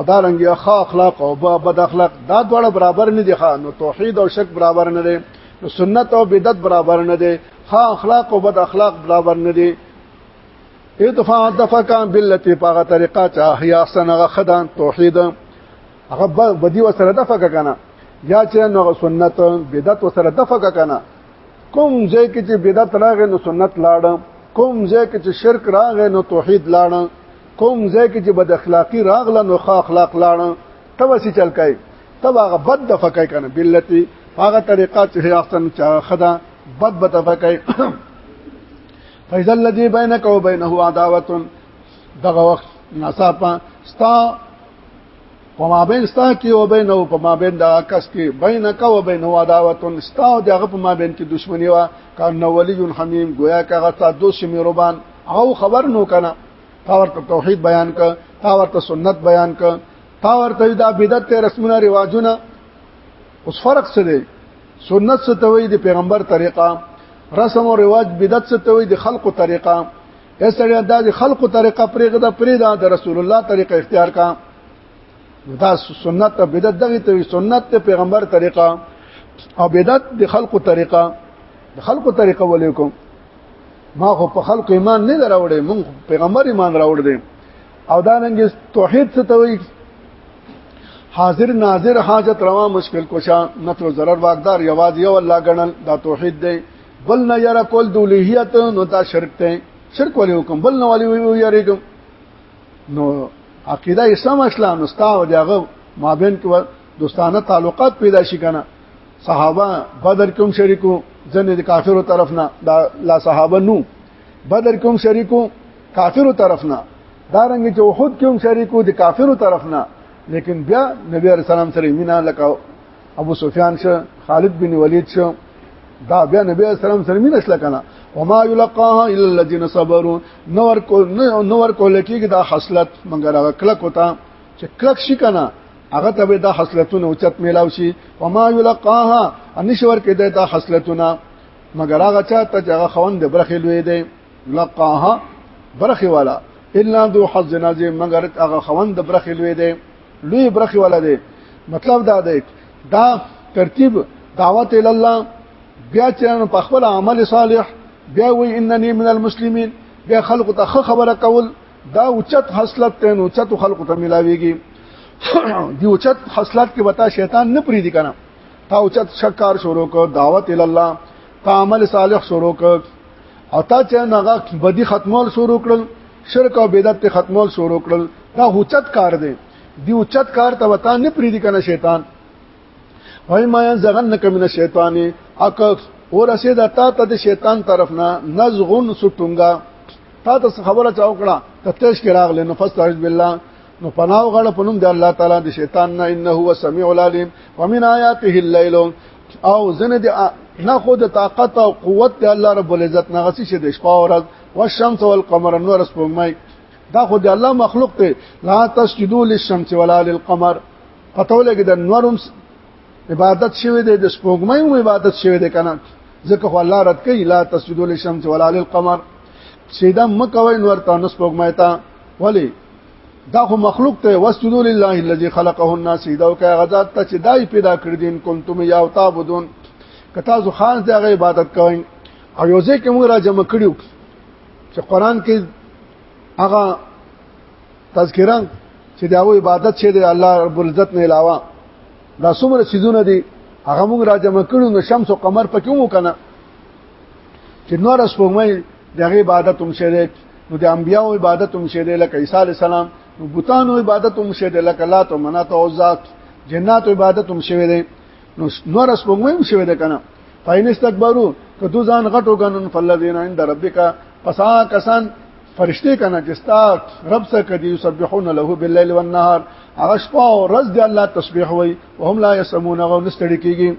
Speaker 1: ادا رنګ یا ښه اخلاق او بد اخلاق دا دواړه برابر نه دي نو توحید او شرک برابر نه دي نو سنت او بدعت برابر نه دي ښه اخلاق او بد اخلاق برابر نه دي ادفع دفع کان باللتی پاغه طریقه چا احیا سنغه خدان توحید هغه بدی وسره دفع کنه یا چې نو سنت بدعت وسره دفع کنه کوم ځای کې چې بدعت راغې نو سنت لاړم کوم ځای کې چې شرک راغې نو توحید لاړم کوم ځای کې چې بد اخلاقی راغله نو ښه اخلاق لاړه ته وسی چل کای ته هغه بد د فکای کنه بلتی هغه طریقه چې احسن چا خدا بد بد فکای فیذا الذی بینک و بینه عداوه دغه وخت نصابا ستا پما بین ستا کې او بین او پما بین دا کس کې بین کا او بین او عداوتون ستا او دغه پما بین کې دښمنی وا کان ولی حمیم گویا کا غتا دوست میروبان او خبر نو کنه تا ورته توحید بیان ک تا ورته سنت بیان ک تا ورته دا بدعت ته رسمونه رواجونه اوس فرق څه دی سنت څه ته وایي د پیغمبر طریقه رسم او رواج بدعت څه ته وایي د خلقو طریقه یسړی دا د خلقو طریقه پرېګه د پرېدا د رسول الله طریقه اختیار کا دا سنت ته بدعت دغه ته سنت ته پیغمبر طریقه او بدعت د خلقو طریقه د خلقو طریقه ولیکم ما خو په خلکو ایمان نه دراوړې مونږ پیغمبر ایمان راوړ دې او دا ننګ توحید څه ته وایي حاضر ناظر حاجت روا مشکل کوشا نتر ضرر واقدار یواز یو الله غنل دا توحید دی بل نه یرا کول دولیهیت نو دا شرک دی شرک ولی حکم بل نه ولی وی یریګم نو عقیده اسلام اسلام نو ستا او دغه مابین کې دوستانه تعلقات پیدا شي کنه صحابه بدر کوم شریکو ځنې د کافرو طرف نه دا لا صحابه نو بدر کوم شریکو کافرو طرف نه دا رنګ چې وحود کوم شریکو د کافرو طرف نه لیکن بیا نبی علیہ السلام سره مینا لکه ابو سفیان شه خالد بن ولید شه دا بیا نبی علیہ السلام سره مینا شل کنه وما یلقاها الا الذين صبروا نور کو نور کو لکیږي دا حسلت منګه راکله کوتا چې کلک شي کنه هغه ته به دا حسلتونه اوچت میلاو شي وما یلقاها انشور کې دا حسلتونه مگر هغه چا ته چې هغه خوند برخې لوي دی لقاها برخې والا الا ذو حظ نازم مگر هغه خوند برخې لوي دی لوی برخې والا دی مطلب دا دی دا ترتیب دعوت ال الله بیا چې په خپل عمل صالح بیا وی انني من المسلمین بیا خلق ته خبره کول دا اوچت حسلت ته نو اوچت خلق ته ملاويږي دی اوچت حسلت کې وتا شیطان نه پریدي کنه تا اوچت شکار شروع کو دعوت ال الله تا عمل صالح شروع کو او تا چې نغه بدی ختمول شروع کړل شرک او بدعت ختمول شروع کړل دا اوچت کار دی دی اوچت کار ته وتا نه پریدي کنه شیطان وای ما ينزغنک من الشیطان اک اور اسید تا ته د شیطان طرف نه نزغن سټونګا تا ته خبره چا وکړه ته تیش کې راغله نو فاستعذ بالله نو پناه غړ پنوم د الله تعالی د شیطان نه انه هو سميع العليم ومن آیاته الليل او زنه د نه خود طاقت او قوت د الله رب العزت نه غسی شه د شپه او ورځ والشمس والقمر نور سپوږمۍ دا خو د الله مخلوق ته لا تسجدوا للشمس ولا للقمر پته ولګي د نورم عبادت شوی دی د سپوږمۍ هم عبادت شوی دی کنه ځکه خو الله رد کوي لا تسجدوا للشمس ولا للقمر سیدا مکوي نور ته نس پوغمای ته ولی دا خو مخلوق ته وسجدوا لله الذي خلقهن سیدا او کای غزاد ته چې دای پیدا کړ دین کنتم یا او تعبدون کتا زو خاص دغه عبادت کوي او یو ځکه موږ را جمع کړیو چې قران کې هغه تذکرہ چې دا و عبادت شه دی الله رب العزت نه علاوه دا څومره سيزونه دي هغه موږ راجم کړو نو شمس او قمر پکې مو کنه چې نور سپوږمۍ دغه عبادت هم شه دی نو د انبیانو عبادت هم شه دی لکه عیسی علی السلام نو بوتانو عبادت هم شه دی لکه لات او منات او عزات جنات عبادت هم شه دی نو نور سپوږمۍ هم شه دی کنه فاین استکبرو که دو ځان غټو غنن فلذین عند ربک پسا کسان فرشته کنه چې ستا رب سره کدي يسبحون له بالليل والنهار هغه شپه او ورځ دی الله تسبيح وي وهم لا يسمون غو نستړي کیږي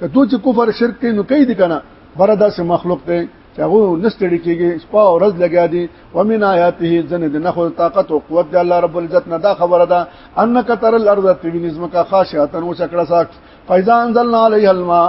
Speaker 1: کدو چې کفر شرک کوي نو کوي دي کنه بردا سه مخلوق ته چې هغه نستړي کیږي شپه او ورځ لګیا دي ومن آیاته ځنه د نخو طاقت او قوت دی الله رب العزت نه دا خبره ده انک تر الارض تبنزمک خاشعه وشکړه ساک فاذا انزلنا عليها الماء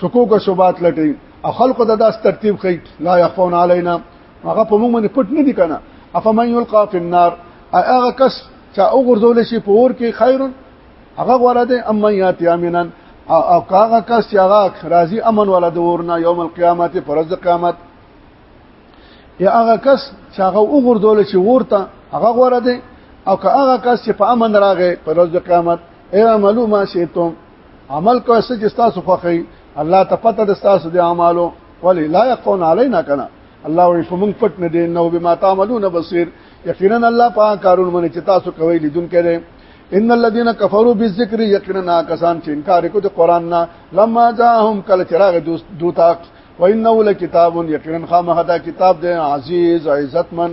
Speaker 1: سکو کا ثبات لټي او خلق د داس ترتیب خي لا يخفون علينا هغه په موږ باندې پټ نه دي کنه افمن يلقى في النار هغه کس چې او غرزول شي په اور کې خیر هغه غوړه ده ام یات یامنن او هغه کس چې هغه راضي امن ولا د ورنا یوم القیامت پرز قیامت یا هغه کس چې هغه او غرزول شي ورته هغه غوړه ده او هغه کس چې په امن راغې پرز قیامت اے معلومه شیتم عمل کوي چې تاسو خوخی الله ته پته د تاسو د اعمالو ولی لا يقون علينا کنه الله وی فمن پټ نه دي نو بما تعملون بصير یقینا الله پاک کارون من چې تاسو کوي لیدون کړي ان الذين كفروا بالذكر يقينا کسان چې انکار کوي د قران نه لما جاءهم کل چراغ دوست دوتا وانه لکتاب یقینا خامه دا کتاب دی عزیز عزتمن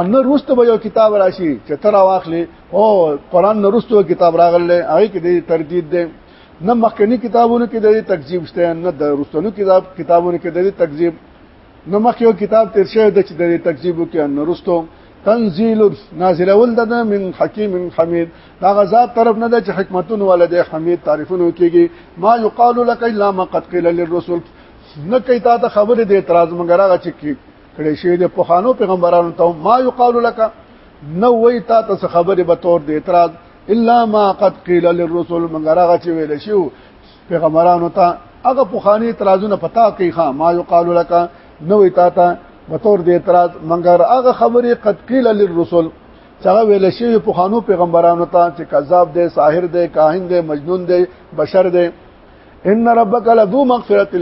Speaker 1: ان روستو به یو کتاب راشي چې تر واخلې او قران نه روستو کتاب راغله هغه کې د تردید ده نه مخکنی کتابونو کې د تکذیب شته نه د روستونو کتاب کتابونو کې د تکذیب نه مخ یو کتاب تیر شوی د چې د تکذیب کې ان روستو تنزيل نازل ول د من حکیم حمید دا غزا طرف نه د حکمتون ولد حمید تعریفونه کیږي ما یقال لك الا ما قد قيل للرسل نه کوي تا ته خبره د اعتراض مګر هغه چې کړي شوی د پخوانو پیغمبرانو ته ما یقال لك نو وی تا ته خبره به تور د اعتراض الا ما قد قيل للرسل مگر هغه چې ویل شو پیغمبرانو ته هغه پخوانی اعتراضونه پتا کوي ها ما یقال لك نو وی تا ته به تور د اعتراض مگر هغه خبره قد قيل للرسل څنګه ویل شوی پخوانو پیغمبرانو ته چې کذاب دی ساحر دی کاهن دی مجنون دی بشر دی ان ربک لذو مغفرت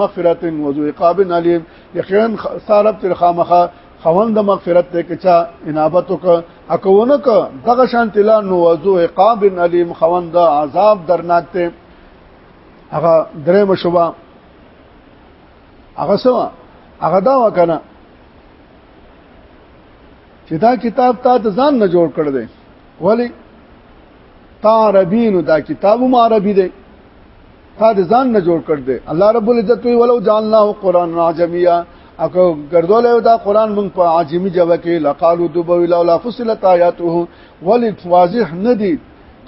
Speaker 1: مغفرت وذو عقاب علیم یقینا سارب تر خامخه خوند مغفرت ته کچا انابت وک اکونه ک دغه شان تلا نو وذو عقاب علیم خوند عذاب درناک ته هغه درې مشوبه هغه سوا هغه دا وکنه چې دا کتاب تا ته ځان نه جوړ کړ دی ولی تا عربی نو دا کتاب هم عربی دی تا د ځان نه جوړ کړ دی الله رب العزت وی ولو جعلناه قران عجمیا اکو ګرځول یو دا قران مونږ په عجمی جواب کې لقالو دوبو لولا فصلت آیاته ولی واضح ندی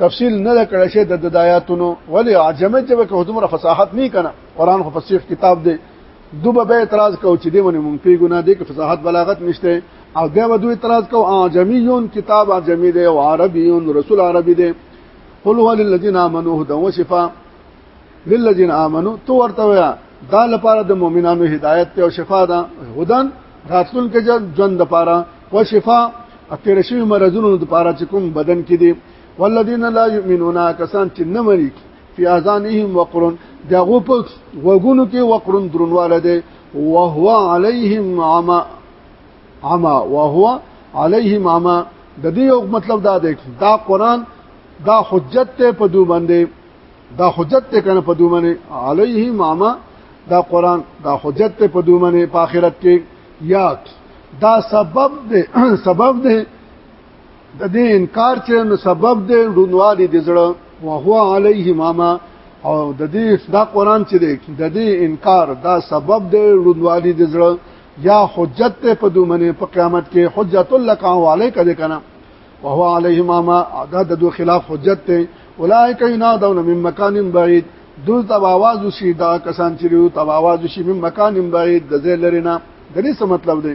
Speaker 1: تفصیل نه کړی شه د آیاتونو ولی عجمه جواب کې حضور فصاحت نه کنا قران خو فصیح کتاب دی دوبه به اعتراض کو چې دیونه مونږ پی ګنا دي کې فصاحت بلاغت نشته او بیا به دوی اعتراض کو اعجمیون کتاب اعجمی دی او عربیون رسول عربی دی قل هو للذین آمنوا هدى وشفاء للذین آمنوا تو ورته ویا دا لپاره د مؤمنانو هدایت ته او شفا ده هدن راتلون کې ژوند لپاره او شفا اتیر شوی مرزونو لپاره چې کوم بدن کې دي والذین لا یؤمنون کسان چې نه مري فی اذانهم وقرن دغه په وګونو کې وقرن درنواله دی وهو علیهم عما عما وهو علیهم عما د دې یو مطلب دا دی دا قران دا حجت ته په دوه باندې دا حجت ته کنه په دوه باندې علیهم عما دا قران دا حجت ته په دوه باندې په آخرت کې یا دا سبب دی سبب دی د دې انکار چې نو سبب دې ډونوالي دې زړه او هو علیه ماما او د دې دا قران چې دې د دې انکار دا سبب دې ډونوالي دې زړه یا حجت ته په دومنه په قیامت کې حجت لک او علیک دې کنه او هو علیه ماما دا د دوه خلاف حجت ته اولایک ینادون من مکان بعید دوی تب आवाज وشي دا کسان چې دوی تب आवाज وشي من مکان بعید د ځای لري نه د دې څه مطلب دی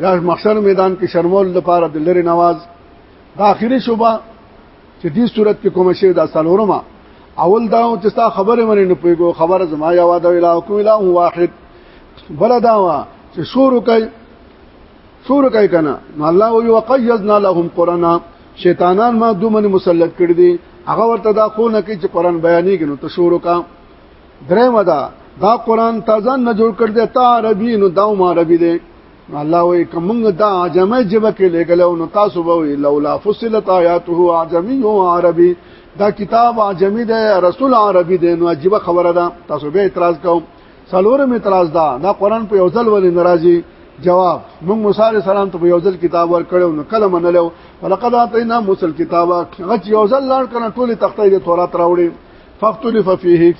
Speaker 1: یا محشر میدان کې شرمول لپاره د لری نواز د اخیری شوبه چې دې صورت کې کوم شی دا سلورما اول دا چې تا خبره منې نه پويګو خبره زما یا واده ویلا کوم الا واحد بل دا وا چې شروع کوي شروع کوي کنه نو الله وی وقیزنا لهم قرانا شیطانان ما دومره مسلط کړی دي هغه ورته دا خو نه کوي چې قران بیانې کنه ته شروع کا درېمه دا دا قران تازه نه جوړ کړ دې تا عربي نو دا ما عربي دې الله وې کومه دا عجمه جبه کې لګلو نو تاسو به لولا فصلت آیاته عجمي او عربي دا کتاب عجمي دی رسول عربي دی نو عجیب خبره ده تاسو به اعتراض کوم سلورم اعتراض دا دا قران په یوزل ولې ناراضي جواب موږ موسی عليه السلام ته یو ځل کتاب ورکړو نو کله منلو ولقد اتینا موسی الكتاب غچ یو ځل لاړ کنه ټوله تختې د تورات راوړي فاختلف فيه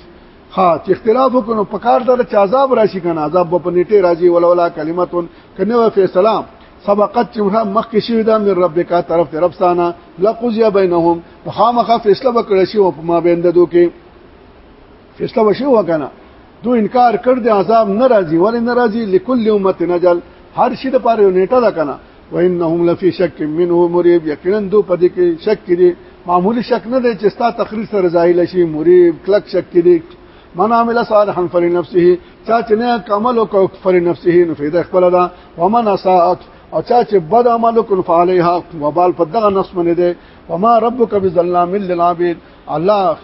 Speaker 1: ها چې اختلاف وکړو په کار دره چې عذاب راشي کنه عذاب په نیټه راځي ولولا کلمتون کنه و فی سلام سبقت چې مخکې شوی دا من ربک طرف ته رب سانا لقضیا بینهم خامخ فیصله وکړی شی او په ما بینددو کې فیصله وشي وکنه دو انکار کړ د عذاب ناراضي ولې ناراضي لكل امه نجل هر شي د پاره نیټه ده کنه وانهم لفي شک منه مريب یقینا دو پدې کې شک کړي معمولی شک نه دی چې ستا تقریر سره ظاهر شي مريب کلک شک کړي من عمل صالحا فلنفسه چا چې نه عمل وکړ فلنفسه نو فیده خپل ده ومن اساءت او چا چې بد عمل وکړ فعليها وبال په دغه نفس باندې ده وما ربك بظلام للعبيد الله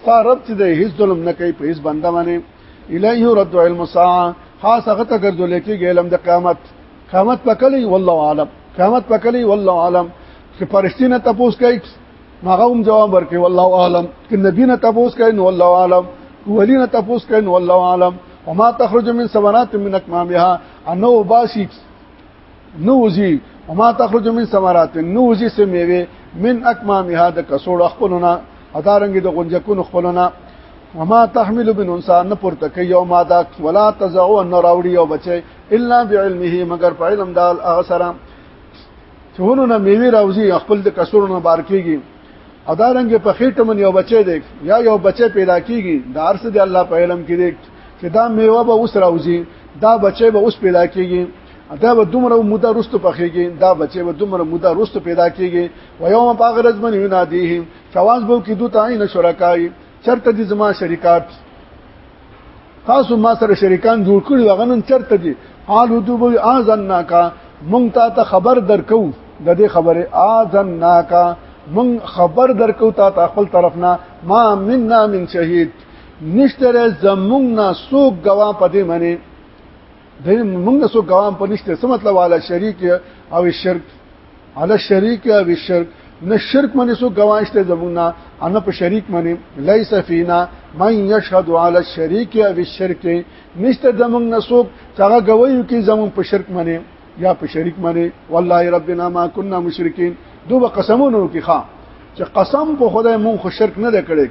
Speaker 1: ستا رب چې د هیڅ ظلم نه کوي په هیڅ بنده باندې الیه رد علم الساعه خاص هغه ته ګرځول کېږي علم د قیامت قیامت پکلی والله عالم قیامت پکلی والله عالم چې فرشتي نه تاسو کوي هغه هم جواب ورکړي والله عالم چې نبی نه تاسو کوي نو والله عالم ولی نه تاسو کوي نو والله عالم وما تخرج من ثمرات من اكمامها انه باسي نوزی وما تخرج من ثمرات نوزی سمیوه من اکمامها د کسوړ خپلونه ادارنګ د غنجکون خپلونه وما تحمل من انسان نه پورته کوي او ما دا ولا تزعو ان راوړي او بچي الا بعلمه مگر په علم دال هغه سره چې ونه نه میوي راوځي خپل د کسورونو بار کیږي او دا رنګ په خېټه من یو بچي دی یا یو بچي پیدا کیږي دا ارس دی الله په علم کې دی چې دا میوه به اوس راوځي دا بچي به اوس پیدا کیږي دا به دومره موده رستو پخېږي دا بچي به دومره موده رستو پیدا کېږي و یوم پاغرز من ینادیهم فواز بو کې دوت عین شرکای چرته دي زما شریکات تاسو ما سره شریکان جوړ کړی هغه نن چرته دي قالو دوبو اذننا کا مونږ تا ته خبر درکو د دې خبره اذننا کا مونږ خبر درکو تا ته خپل طرف نه ما مننا من شهید نشتره زمونږ نه سوق گوا پدې منی د موږ سو ګوام په نشته څه مطلب والا شریک او شرک علی شریک او شرک نه شرک منی سو گواهشته زمونږه ان په شریک منی لیس فینا من یشهد علی الشریک او الشرک نشته زمونږ نسوک هغه گواهی کی زمون په شرک منی یا په شریک منی والله ربنا ما كنا مشرکین دوه قسمونو کی ښا چې قسم په خدای مون خو شرک نه کړی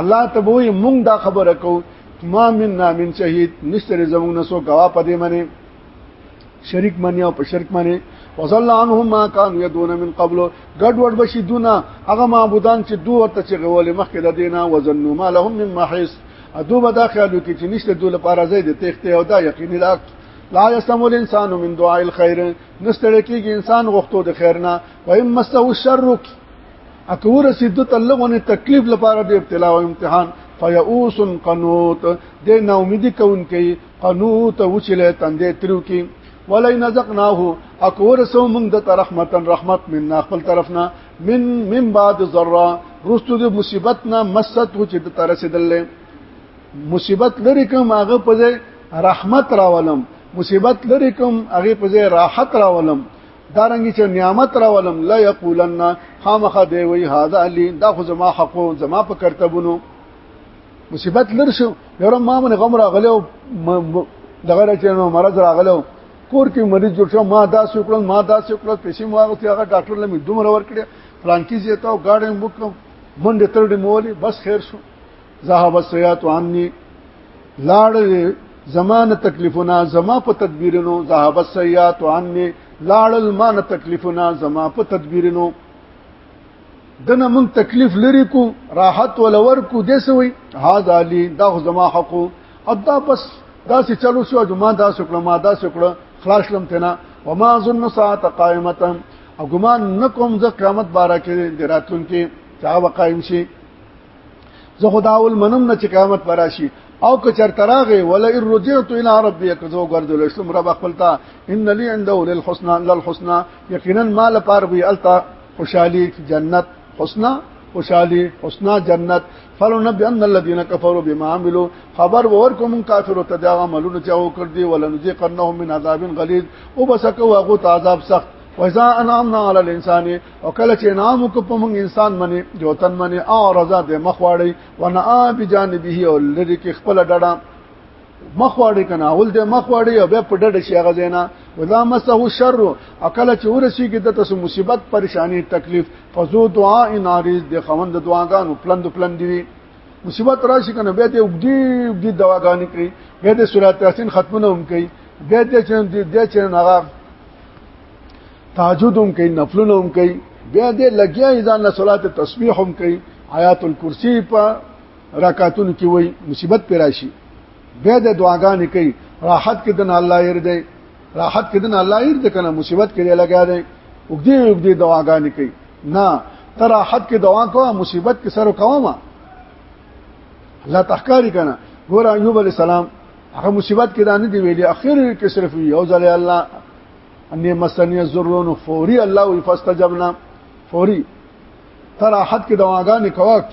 Speaker 1: الله ته وې مونږ دا خبره کو ما من نامن شهید نشتر زمونږ نسو گوا پدې منی شریک منی او په شرک منی وصلی عنهم ما كانوا يدون من قبل ګډ وډ بشي دونه هغه معبودان چې دوه ورته چې غولې مخکې د دینه وزنو ما لهم من محیص ادو به دا خیالو کې چې نشته دوله لپاره ځای د تخته او دا یقیني دا لا يسم الانسان من دعاء الخير نستړی کېږي انسان غوښتو د خیر نه وایم مسه الشر اکه ورسې د تلغونه تکلیف لپاره د ابتلا او امتحان فیئوس قنوت د نا امیدي کون کې قنوت وچلې تندې ترو کې ولای نزقناه اکه ورسو موږ د رحمتن رحمت من خپل طرفنا من من بعد ذره رستو د مصیبت نه مست و چې د تر رسیدلې مصیبت لري کوم هغه په رحمت راولم مصیبت لري کوم هغه په راحت راولم دارنګ چې نعمت راولم لا یقولن خامخه دی وی هاذا علی دا خو زما حق او زما په کرتبونو مصیبت لرشو یو ما من غم راغلو دغه چې نو مرض راغلو کور کې مریض جوړ شو ما دا سوکړل ما دا سوکړل پیسې مو هغه هغه ډاکټر لمه دومره ور کړی فرانکی زه تا غاډې مو منډه ترډې مولې بس خیر شو ذهب السيئات عني لاړ زمانه تکلیفونه زما په تدبیرونو ذهب السیئات عني لاړ المان تکلیفونه زما په تدبیرونو دنه مون تکلیف لري کو راحت ولور کو دسوي هاذا لي دا زما حق ادا بس دا سي چلو شو جما دا سکړه ما دا سکړه خلاص لم تنا وما ظن ساعه قائمه او ګمان نکوم ز قیامت بارا کې دراتون کې چا وقائم شي زه خدا اول منم نه چې قیامت براشي او که چرته راغې ولا ان رجعت الى ربي که زه ګرځول شم رب خپل تا ان لي عنده للحسنى للحسنى یقینا ما لپاره وي التا خوشالي جنت حسنا خوشالي حسنا جنت فلنبي ان الذين كفروا بما عملوا خبر ورکوم کافر ته دا عملونه چې او کړ دي ولنذيقنهم من عذاب غليظ وبسکوا غو عذاب سخت وإذا أنعمنا على الإنسان او کله چې نام کو په موږ انسان منی جوتن منی او رضا د مخواړی ونه بجانبه او لری کې خپل ډډه مخواړی کنه اول د مخواړی او بیا په ډډه شي هغه زینا ولا مسه شر او کله چې ورسی کې د تاسو مصیبت پریشانی تکلیف فزو دعا ان عارض د خوند دعاګانو پلند پلند دی مصیبت راشي کنه بیا ته وګدي وګدي دواګانې کوي بیا د سورات یاسین ختمونه هم کوي بیا د چې د چې هغه تهجد هم کوي نفلونه هم کوي بیا دې لګیا ځان له صلات تسبیح هم کوي آیات الکرسی په رکعاتونو کې وای مصیبت پر راشي بیا د دعاګانې کوي راحت کې دن الله ير دی راحت کې دن الله ير دی کنه مصیبت کې لګیا دی وګدي وګدي دعاګانې کوي نه تر راحت کې دعا کوه مصیبت کې سره کوه ما الله تحکاری کنه ګور ایوب علی السلام هغه مصیبت کې دانه دی ویلي اخر کې صرف یو ځل الله اني مسني زرون فوري الله وي فاستجبنا فوري تر احد کې دواګانې کوک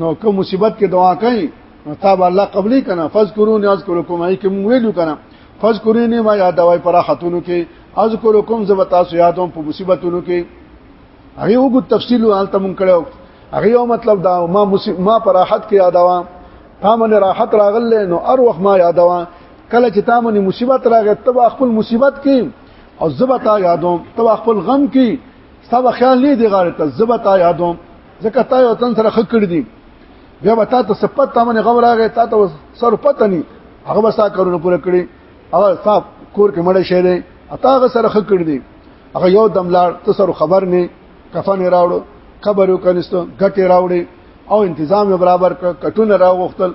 Speaker 1: نو کوم مصیبت کې دعا کوي نو تاب الله قبلې کنه فذكرون اذكركم اي کوم ویلو کنه فذكروني ما یاد وای پر خاتونو کې اذكركم زب تاسو یادوم په مصیبتونو کې هغه وګ تفصیل حالته مونږ کړو هغه یو مطلب دا ما ما پر راحت کې یادوا تا من راحت راغله نو ار وخت ما یادوا کله چې تا باندې مصیبت راغی ته به خپل مصیبت کې او زبا تا یادوم ته به خپل غم کې ستا به خیال نه دی غاړه ته زبا تا یادوم ځکه تا یو تن سره خکړ دي بیا به تا ته سپت تا باندې غم راغی تا ته سر پته نه هغه به ستا کارونه پوره کړی او تا کور کې مړ شې دی اته هغه سره خکړ دي هغه یو دم لاړ ته سره خبر نه کفن راوړو قبر وکنيستو ګټه راوړي او تنظیم برابر ک کټونه راغختل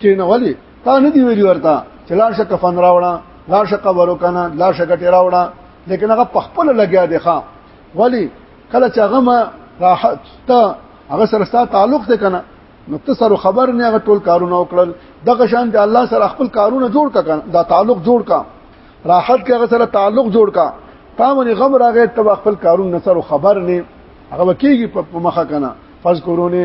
Speaker 1: کینه ولی تا نه دی ویلی ورته چې لاړ شک فن راوړه لاړ شک ورو کنه لاړ شک ټی راوړه لیکن هغه پخپل لګیا دی ښا ولی کله چې هغه ما راحت تا هغه سره ستا تعلق دی کنه نو ته سره خبر نه هغه ټول کارونه وکړل دغه شان دی الله سره خپل کارونه جوړ کا دا تعلق جوړ کا راحت کې هغه سره تعلق جوړ کا تا باندې غم راغی ته خپل کارونه سره خبر نه هغه کیږي په مخه کنه فذكروني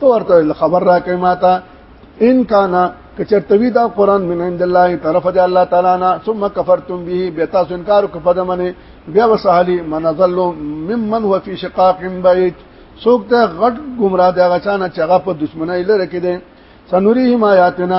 Speaker 1: تو ورته خبر را کوي ماته ان کان کچرتوی دا قران من عند الله طرف دی الله تعالی نه ثم کفرتم به بیا تاسو انکار کو پدمنه بیا وسهلی من ظل ممن هو فی شقاق بعید سوک ته غټ گمراه دی غچانه چغه په دشمنی لره کې دي سنوريهم آیاتنا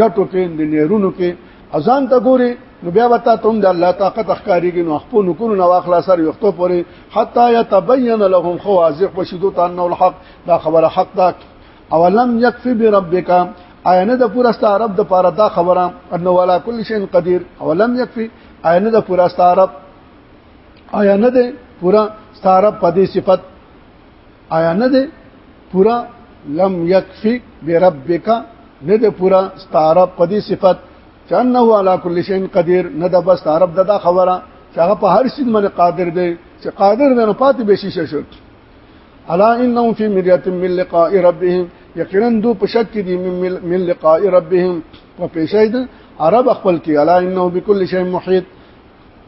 Speaker 1: ګټو کې د نهرونو کې اذان ته ګوري نو بیا وتا تم د الله طاقت اخکاریږي نو خپل نکونو نو اخلا سر یختو پوري حتا يتبين لهم خوازق وشدو تن الحق دا خبره حق دا اولم يكفي بربك آینه د پورا ستارب د پاره دا خبره ان ولا کل شيء قدير اولم يكفي آینه د پورا ستارب آینه د پورا ستارب په دې صفت آیا نه ده پورا لم یکفی بربک نه ده پورا ستارب په دې صفت چانه علا کل شین قدیر نه ده بس ستارب دغه خبره چې هغه په هر شي باندې قادر دی چې قادر نه پاتې به شي شو الا انهم فی مریه من لقاء ربهم یقینا دو په شک دي من لقاء ربهم په پیشید عرب خپل کې الا انه بكل شی محیط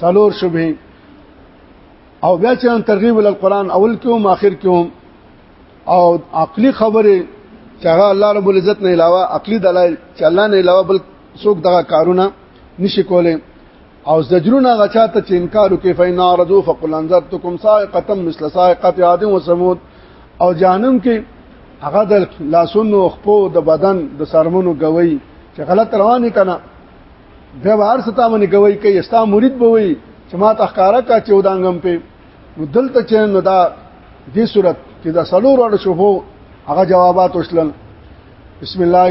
Speaker 1: څلور شبهه او بیا چې ترغیب ال قران اول کې هم اخر کې هم او عقلي خبره چې هغه الله رب العزت نه علاوه عقلي دلایل چې الله نه علاوه بل څوک دغه کارونه نشي کولای او زجرونه غچاته چې انکار وکي فینا رجو فقل انذرتکم صاعقه مثل صاعقه عاد و ثمود او جانم کې هغه د لاسونو خپو د بدن د سرمنو غوي چې غلط رواني کنه بیا بهر ستا منی کوي کوي ستا مرید به وي چې ما تخکارا کا چې ودانګم په نو دلته چې نو دا دې صورت چې دا سلور اړ شوفو هغه جوابات وشلل بسم الله